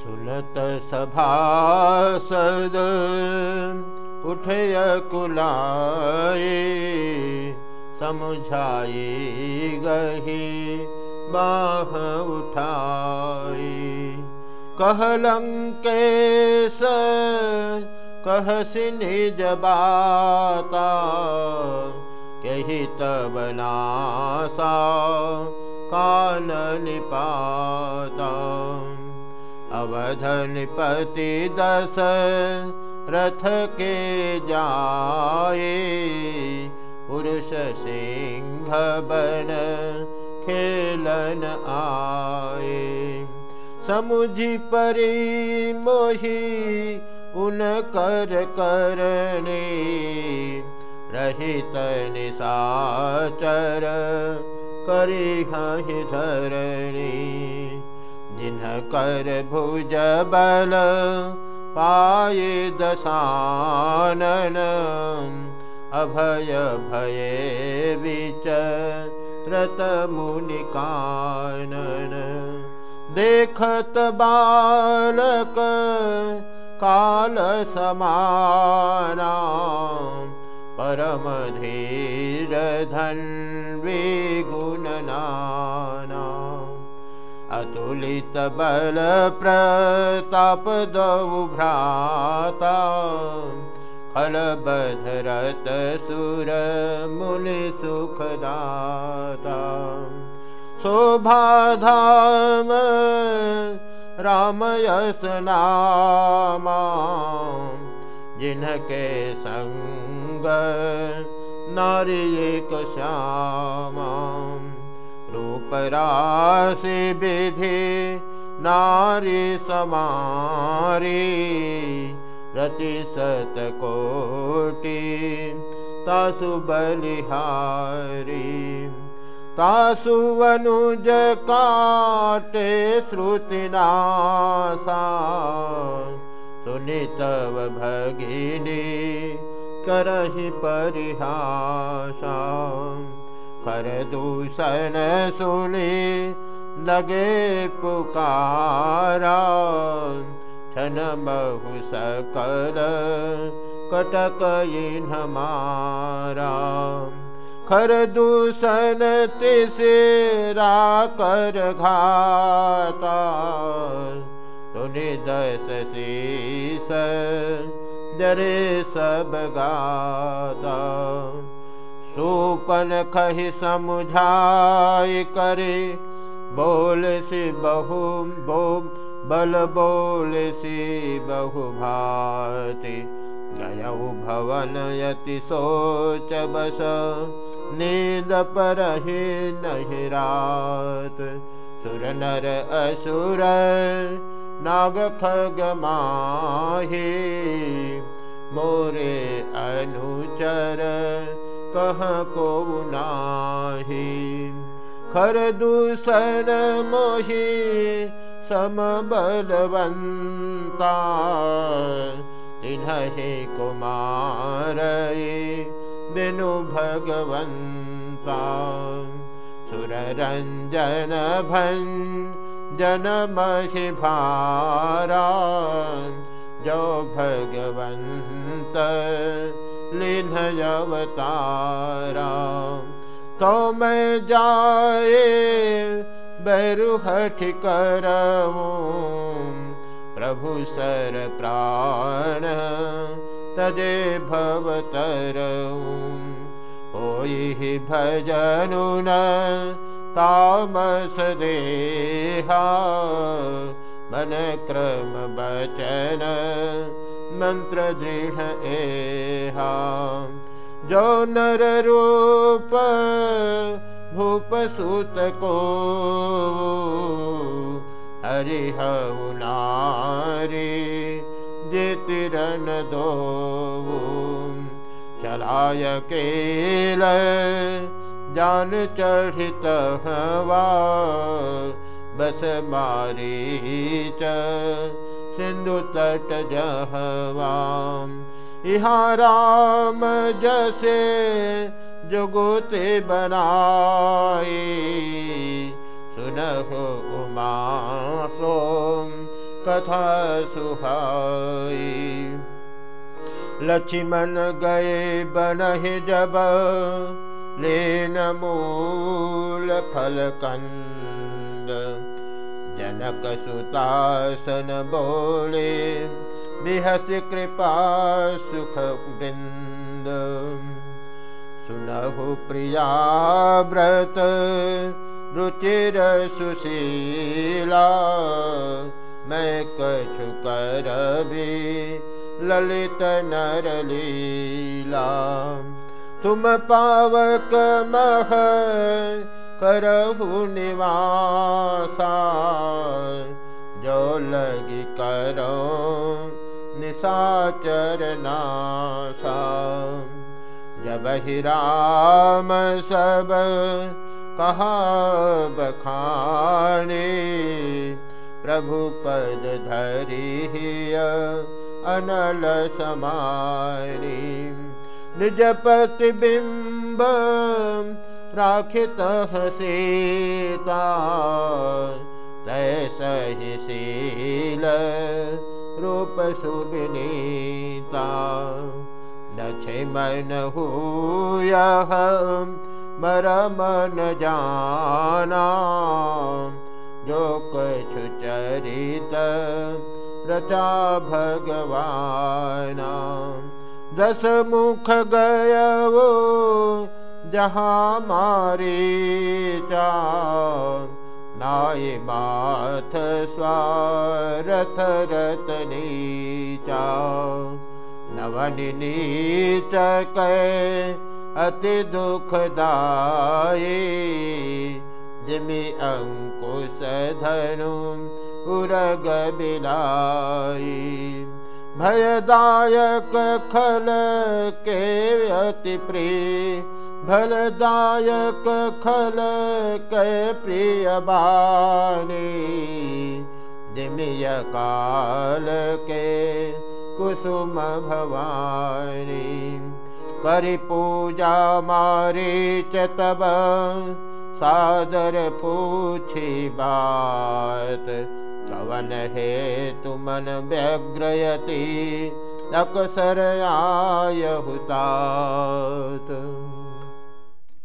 सुनत सभासद उठय कुलाए समुझाए गही बाह उठाए कहलंकेश कह निज बाता कही तब नासा कान निपाता अवधन पति दस रथ के जाए पुरुष सिंह बन खेलन आए समुझी परी मोही उन कर करने, रहित निशाचर करी धरणी। जिन्ह कर भुज बल पाये दशानन अभय भये विच रत मुनिकानन देखत बालक काल समाना परम धीर धन विगुणनाना अतुलित बल प्रताप दौ भ्राता खल सुर मुनि सुखदाता शोभाधाम रामयस नामा जिनके संग नारी एक श्यामा रूप राशि विधि नारी समारी रति सत कोटि तासु बलिहारी। तासु अनुज काटे श्रुतिनासा सुनितव भगिनी करहि परिहासा कर दूषण सुनि लगे पुकारा। छन बहु सकल कटक तिसरा कर घाता। सुनि दस शीस जरे सब गाता सुपन खहि समुझाय करे। बोल सी बहु बो बल बोल सी बहु भाति। गयौ भवन यति सोच बस नींद पर ही नहीं रात। सुर नर असुर नाग खग माही। मोरे अनुचर कह को नाही। खर दूषण मोही सम बलवंता तिन्हि कुमार बिनु भगवंता सुर रंजन भन जनमहि भारा। जो भगवंत लिन्हयवतारा तो मैं जाए बैरुहठ करऊँ प्रभु सर प्राण तजे भवतरऊँ होई भजनु न तामस देहा मन क्रम बचन मंत्र दृढ़ जो नर रूप भूप सुत को हरिह नारी जितिरन दो चलाय केल जान चढ़ित हवा बस मारी च सिंधु तट जहवाम राम जसे जुगुते बनाए सुनहो उमा सोम कथा सुहाई। लक्ष्मण गए बनहि जब लेन मूल फल कंद जनक सुतासन बोले बिहस कृपा सुख वृंद सुनहु प्रिया व्रत रुचिर सुशीला। मैं कछु कर भी ललित नर लीला। तुम पावक मह करहु निवासा। जो लगी करो निशाचर नासा जब ही राम सब कहा बखाने प्रभु पद धरी अनल समानी। निज प्रतिबिंब राखित सीता तैसहि शील रूप सुबिनीता दक्षि मन हुयः मरमन जाना। जो कछु चरित रचा भगवाना। दस मुख गय वो जहाँ मारे चा नाय माथ रतनीचा नवनि कै अति दुखदाये जिमि अंकुश धनु उरग बिलाई भयदायक खल के अति प्रिय भलदायक खल के प्रिय बानी दिमिय काल के कुसुम भवानी। करि पूजा मारे च तब सादर बात। कवन हे तुमन व्यग्रयति आय हुतात